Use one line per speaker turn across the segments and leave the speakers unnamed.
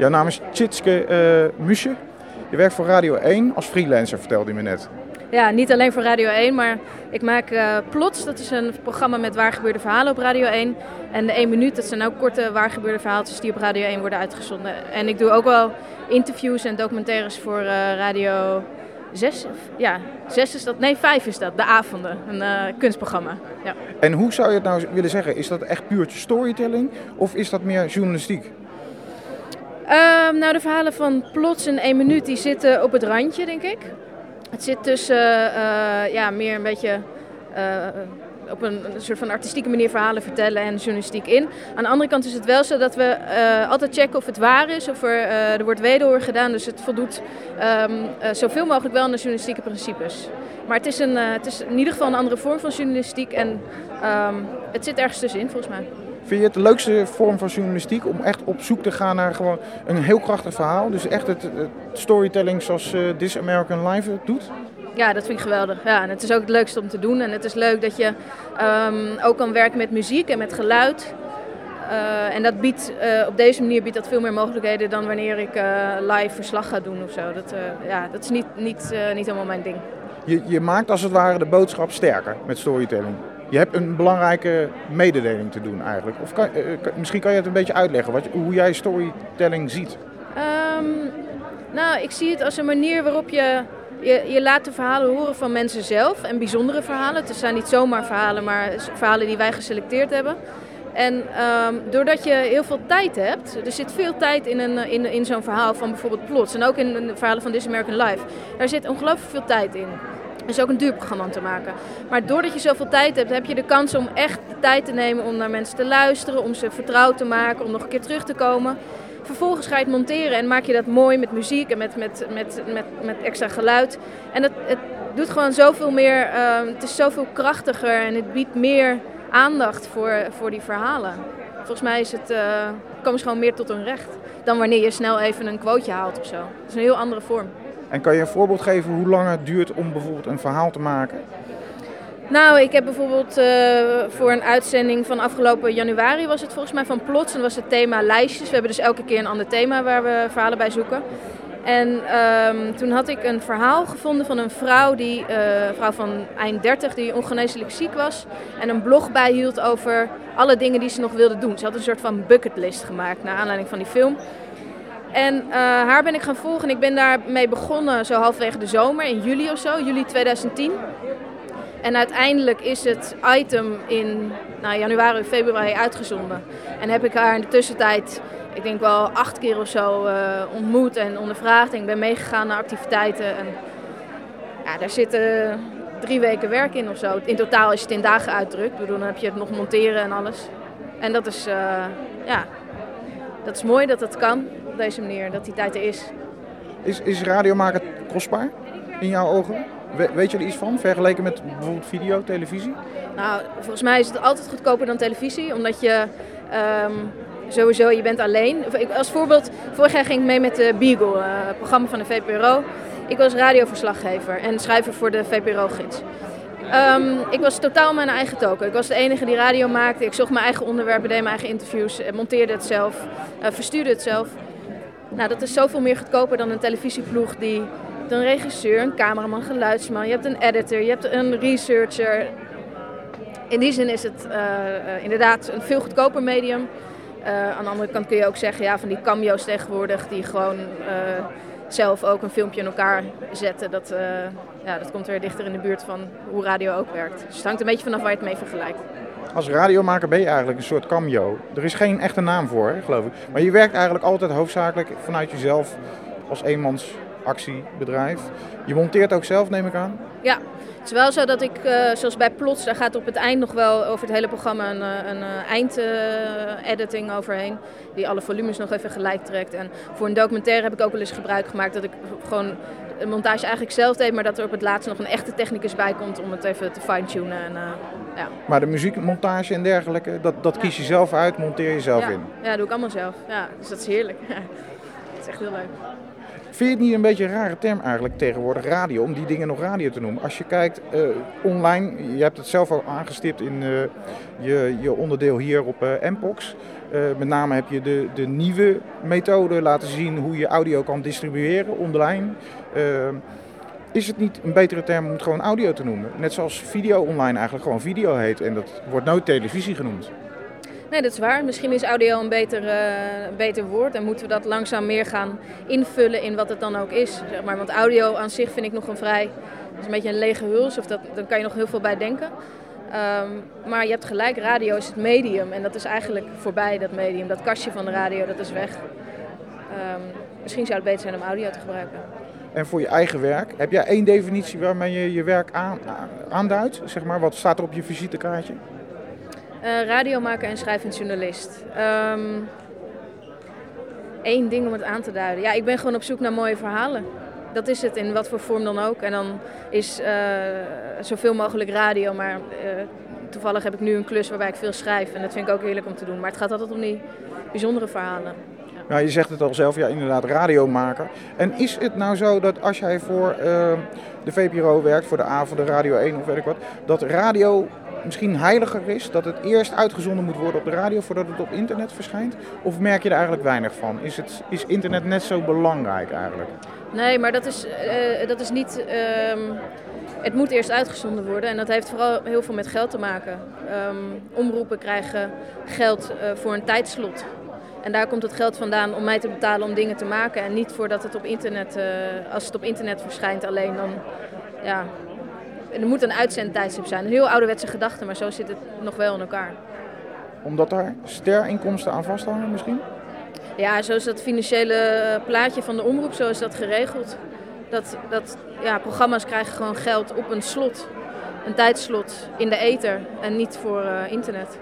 Jouw naam is Tjitske uh, Musje. Je werkt voor Radio 1 als freelancer, vertelde je me net.
Ja, niet alleen voor Radio 1, maar ik maak uh, Plots. Dat is een programma met waargebeurde verhalen op Radio 1. En de 1 minuut, dat zijn ook korte waargebeurde verhaaltjes die op Radio 1 worden uitgezonden. En ik doe ook wel interviews en documentaires voor uh, Radio 6. Ja, 6 is dat. Nee, 5 is dat. De avonden. Een uh, kunstprogramma. Ja.
En hoe zou je het nou willen zeggen? Is dat echt puurtje storytelling of is dat meer journalistiek?
Uh, nou, de verhalen van Plots in 1 minuut die zitten op het randje, denk ik. Het zit tussen uh, ja, meer een beetje uh, op een, soort van artistieke manier verhalen vertellen en journalistiek in. Aan de andere kant is het wel zo dat we uh, altijd checken of het waar is, of er, er wordt wederhoor gedaan. Dus het voldoet um, zoveel mogelijk wel aan de journalistieke principes. Maar het is, een, het is in ieder geval een andere vorm van journalistiek en um, het zit ergens tussenin volgens mij.
Vind je het de leukste vorm van journalistiek om echt op zoek te gaan naar gewoon een heel krachtig verhaal? Dus echt het, het storytelling zoals uh, This American Life het doet?
Ja, dat vind ik geweldig. Ja, en het is ook het leukste om te doen. En het is leuk dat je um, ook kan werken met muziek en met geluid. Uh, en dat biedt, uh, op deze manier biedt dat veel meer mogelijkheden dan wanneer ik live verslag ga doen of zo. Dat, ja, dat is niet, niet, niet helemaal mijn ding.
Je, je maakt als het ware de boodschap sterker met storytelling. Je hebt een belangrijke mededeling te doen eigenlijk. Of kan, uh, misschien kan je het een beetje uitleggen, wat, hoe jij storytelling ziet.
Um, nou, ik zie het als een manier waarop je, je, je laat de verhalen horen van mensen zelf. En bijzondere verhalen. Het zijn niet zomaar verhalen, maar verhalen die wij geselecteerd hebben. En um, doordat je heel veel tijd hebt, er zit veel tijd in, een, in, in zo'n verhaal van bijvoorbeeld Plots. En ook in de verhalen van This American Life. Daar zit ongelooflijk veel tijd in. Is ook een duur programma te maken. Maar doordat je zoveel tijd hebt, heb je de kans om echt de tijd te nemen om naar mensen te luisteren, om ze vertrouwd te maken, om nog een keer terug te komen. Vervolgens ga je het monteren en maak je dat mooi met muziek en met, met, met, met, met extra geluid. En het, het doet gewoon zoveel meer, uh, het is zoveel krachtiger en het biedt meer aandacht voor, voor die verhalen. Volgens mij is het, uh, komen ze gewoon meer tot hun recht dan wanneer je snel even een quoteje haalt of zo. Het is een heel andere vorm.
En kan je een voorbeeld geven hoe lang het duurt om bijvoorbeeld een verhaal te maken?
Nou, ik heb bijvoorbeeld uh, voor een uitzending van afgelopen januari was het volgens mij van Plots. En was het thema lijstjes. We hebben dus elke keer een ander thema waar we verhalen bij zoeken. En um, toen had ik een verhaal gevonden van een vrouw, die, uh, vrouw van eind 30 die ongeneeslijk ziek was. En een blog bijhield over alle dingen die ze nog wilde doen. Ze had een soort van bucketlist gemaakt naar aanleiding van die film. En uh, haar ben ik gaan volgen en ik ben daarmee begonnen zo halverwege de zomer, in juli of zo, juli 2010. En uiteindelijk is het item in nou, januari, februari uitgezonden. En heb ik haar in de tussentijd, ik denk wel acht keer of zo, uh, ontmoet en ondervraagd. En ik ben meegegaan naar activiteiten. En ja, daar zitten drie weken werk in of zo. In totaal als je het in dagen uitdrukt. Bedoel, dan heb je het nog monteren en alles. En dat is, uh, ja, dat is mooi dat dat kan op deze manier, dat die tijd er is.
Is, is radio maken kostbaar in jouw ogen? We, weet je er iets van, vergeleken met bijvoorbeeld video, televisie?
Nou, volgens mij is het altijd goedkoper dan televisie, omdat je um, sowieso, je bent alleen. Als voorbeeld, vorig jaar ging ik mee met de Beagle, uh, het programma van de VPRO. Ik was radioverslaggever en schrijver voor de VPRO-gids. Um, ik was totaal mijn eigen token. Ik was de enige die radio maakte. Ik zocht mijn eigen onderwerpen, deed mijn eigen interviews, monteerde het zelf, uh, verstuurde het zelf. Nou, dat is zoveel meer goedkoper dan een televisieploeg die een regisseur, een cameraman, geluidsman, je hebt een editor, je hebt een researcher. In die zin is het uh, inderdaad een veel goedkoper medium. Aan de andere kant kun je ook zeggen, ja, van die cameo's tegenwoordig die gewoon zelf ook een filmpje in elkaar zetten. Dat, ja, dat komt weer dichter in de buurt van hoe radio ook werkt. Dus het hangt een beetje vanaf waar je het mee vergelijkt.
Als radiomaker ben je eigenlijk een soort cameo. Er is geen echte naam voor, geloof ik. Maar je werkt eigenlijk altijd hoofdzakelijk vanuit jezelf als eenmans actiebedrijf. Je monteert ook zelf, neem ik aan?
Ja, het is wel zo dat ik, uh, zoals bij Plots, daar gaat op het eind nog wel over het hele programma een, een uh, eindediting overheen. Die alle volumes nog even gelijk trekt. En voor een documentaire heb ik ook wel eens gebruik gemaakt dat ik gewoon de montage eigenlijk zelf deed, maar dat er op het laatst nog een echte technicus bij komt om het even te fine-tunen. En, uh, ja.
Maar de muziekmontage en dergelijke, dat, dat kies je zelf uit, monteer je zelf
ja.
in?
Ja, dat doe ik allemaal zelf. Ja, dus dat is heerlijk. dat is echt heel leuk.
Vind je het niet een beetje een rare term eigenlijk tegenwoordig, radio, om die dingen nog radio te noemen? Als je kijkt uh, online, je hebt het zelf al aangestipt in uh, je, je onderdeel hier op uh, Mpox. met name heb je de, de nieuwe methode laten zien hoe je audio kan distribueren online. is het niet een betere term om het gewoon audio te noemen? Net zoals video online eigenlijk gewoon video heet en dat wordt nooit televisie genoemd.
Nee, dat is waar. Misschien is audio een beter, uh, beter woord en moeten we dat langzaam meer gaan invullen in wat het dan ook is. Zeg maar. Want audio aan zich vind ik nog een vrij, is een beetje een lege huls, of dat, dan kan je nog heel veel bij denken. Um, maar je hebt gelijk, radio is het medium en dat is eigenlijk voorbij, dat medium. Dat kastje van de radio, dat is weg. Um, misschien zou het beter zijn om audio te gebruiken.
En voor je eigen werk, heb jij één definitie waarmee je je werk aan, aanduidt? Zeg maar, wat staat er op je visitekaartje?
Uh, radiomaker en schrijvend journalist. Eén ding om het aan te duiden. Ja, ik ben gewoon op zoek naar mooie verhalen. Dat is het, in wat voor vorm dan ook. En dan is uh, zoveel mogelijk radio, maar uh, toevallig heb ik nu een klus waarbij ik veel schrijf. En dat vind ik ook heerlijk om te doen. Maar het gaat altijd om die bijzondere verhalen.
Ja. Nou, je zegt het al zelf, ja, inderdaad, radiomaker. En is het nou zo dat als jij voor de VPRO werkt, voor de A, voor de Radio 1 of weet ik wat, dat radio misschien heiliger is dat het eerst uitgezonden moet worden op de radio voordat het op internet verschijnt? Of merk je er eigenlijk weinig van? Is, het, is internet net zo belangrijk eigenlijk?
Nee, maar dat is, uh, dat is niet. Um, het moet eerst uitgezonden worden en dat heeft vooral heel veel met geld te maken. Um, omroepen krijgen geld uh, voor een tijdslot. En daar komt het geld vandaan om mij te betalen om dingen te maken. En niet voordat het op internet, uh, als het op internet verschijnt alleen, dan ja, er moet een uitzendtijdstip zijn. Een heel ouderwetse gedachte, maar zo zit het nog wel in elkaar.
Omdat daar sterinkomsten aan vasthangen misschien?
Ja, zo is dat financiële plaatje van de omroep, zo is dat geregeld. Dat, dat ja, programma's krijgen gewoon geld op een slot, een tijdslot in de ether en niet voor uh, internet.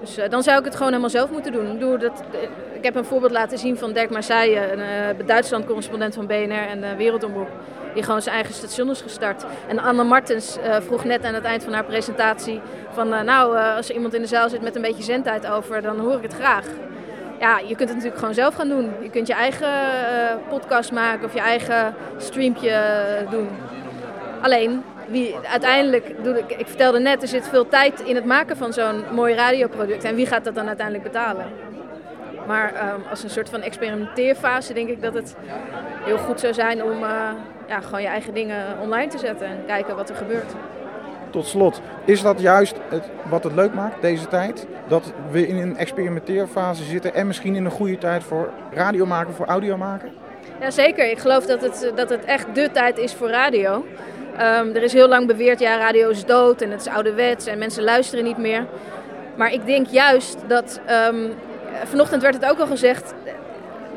Dus uh, dan zou ik het gewoon helemaal zelf moeten doen. Doe dat, uh, ik heb een voorbeeld laten zien van Dirk Marseille, een Duitsland-correspondent van BNR en de Wereldomroep die gewoon zijn eigen station is gestart. En Anne Martens uh, vroeg net aan het eind van haar presentatie van uh, nou, uh, als er iemand in de zaal zit met een beetje zendtijd over, dan hoor ik het graag. Ja, je kunt het natuurlijk gewoon zelf gaan doen. Je kunt je eigen podcast maken of je eigen streampje doen. Alleen, wie uiteindelijk, ik, ik vertelde net, er zit veel tijd in het maken van zo'n mooi radioproduct. En wie gaat dat dan uiteindelijk betalen? Maar um, als een soort van experimenteerfase denk ik dat het heel goed zou zijn om ja, gewoon je eigen dingen online te zetten en kijken wat er gebeurt.
Tot slot, is dat juist het, wat het leuk maakt deze tijd? Dat we in een experimenteerfase zitten en misschien in een goede tijd voor radio maken, voor audio maken?
Ja, zeker. Ik geloof dat het, dat het echt de tijd is voor radio. Um, er is heel lang beweerd, ja, radio is dood en het is ouderwets en mensen luisteren niet meer. Maar ik denk juist dat um, vanochtend werd het ook al gezegd.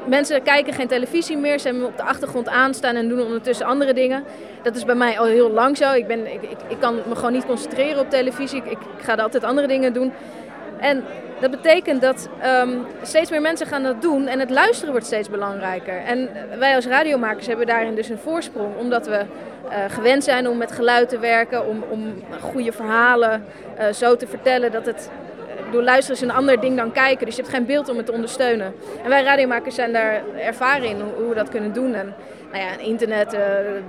Mensen kijken geen televisie meer, ze hebben op de achtergrond aanstaan en doen ondertussen andere dingen. Dat is bij mij al heel lang zo. Ik, ben, ik, ik, kan me gewoon niet concentreren op televisie. Ik, ik ga altijd andere dingen doen. En dat betekent dat um, steeds meer mensen gaan dat doen en het luisteren wordt steeds belangrijker. En wij als radiomakers hebben daarin dus een voorsprong, omdat we uh, gewend zijn om met geluid te werken, om, om goede verhalen uh, zo te vertellen dat het bedoel, luisteren is een ander ding dan kijken. Dus je hebt geen beeld om het te ondersteunen. En wij radiomakers zijn daar ervaren in hoe, we dat kunnen doen. En nou ja, internet uh,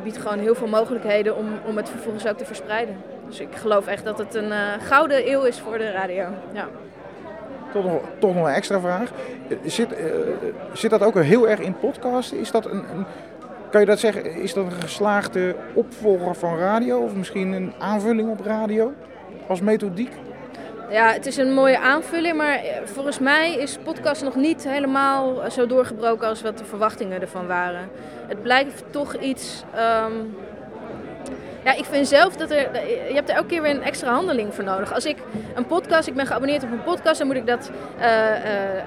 biedt gewoon heel veel mogelijkheden om, om het vervolgens ook te verspreiden. Dus ik geloof echt dat het een uh, gouden eeuw is voor de radio. Ja.
Toch nog, nog een extra vraag. Zit, uh, zit dat ook heel erg in podcasten? Is dat een, een, kan je dat zeggen, is dat een geslaagde opvolger van radio? Of misschien een aanvulling op radio als methodiek?
Ja, het is een mooie aanvulling, maar volgens mij is podcast nog niet helemaal zo doorgebroken als wat de verwachtingen ervan waren. Het blijft toch iets. Um... Ja, ik vind zelf dat er. Je hebt er elke keer weer een extra handeling voor nodig. Als ik een podcast, ik ben geabonneerd op een podcast, dan moet ik dat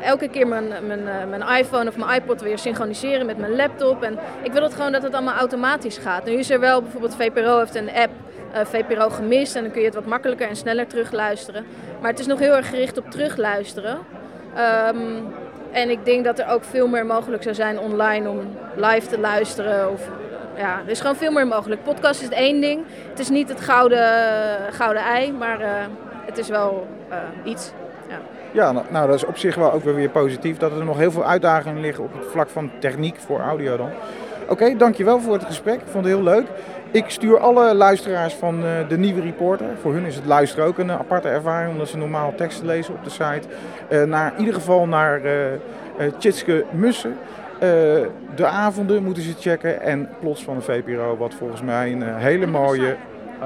elke keer mijn, mijn, mijn iPhone of mijn iPod weer synchroniseren met mijn laptop. En ik wil het gewoon dat het allemaal automatisch gaat. Nu is er wel bijvoorbeeld VPRO heeft een app uh, VPRO gemist. En dan kun je het wat makkelijker en sneller terugluisteren. Maar het is nog heel erg gericht op terugluisteren. Um, en ik denk dat er ook veel meer mogelijk zou zijn online om live te luisteren. Of, ja, er is gewoon veel meer mogelijk. Podcast is het één ding. Het is niet het gouden, gouden ei, maar uh, het is wel uh, iets. Ja.
Ja, nou, nou, dat is op zich wel ook weer positief dat er nog heel veel uitdagingen liggen op het vlak van techniek voor audio dan. Oké, dankjewel voor het gesprek. Ik vond het heel leuk. Ik stuur alle luisteraars van uh, de nieuwe reporter, voor hun is het luisteren ook een aparte ervaring, omdat ze normaal teksten lezen op de site, uh, naar in ieder geval naar uh, Tjitske Mussen. de avonden moeten ze checken en plots van de VPRO, wat volgens mij een hele mooie...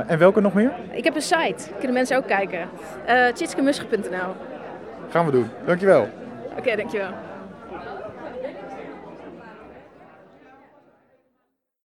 en welke nog meer?
Ik heb een site, kunnen mensen ook kijken. Uh,
Gaan we doen, dankjewel.
Oké, okay, dankjewel.